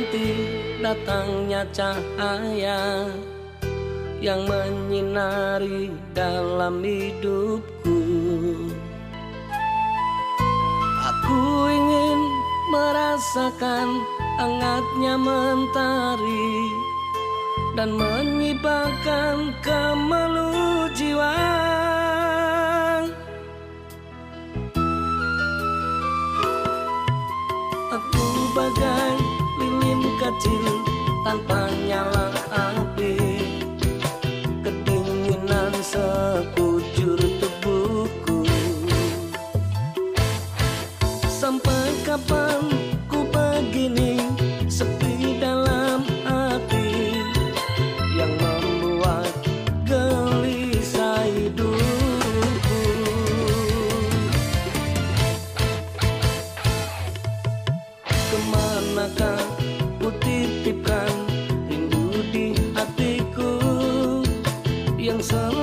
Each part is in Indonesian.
menanti datangnya cahaya yang menyinari dalam hidupku. Aku ingin merasakan hangatnya mentari dan menyibakkan kemalu jiwa. Kecil tanpa nyala Yang selama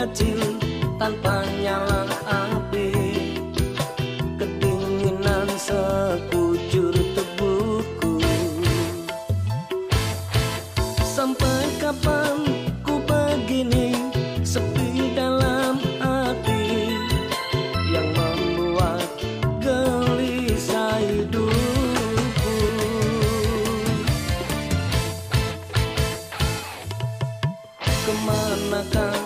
kecil tanpa nyala api. Kedinginan sekujur tubuhku. Sampai kapan ku begini sepi dalam hati? Yang membuat gelisah hidupku. Ke manakah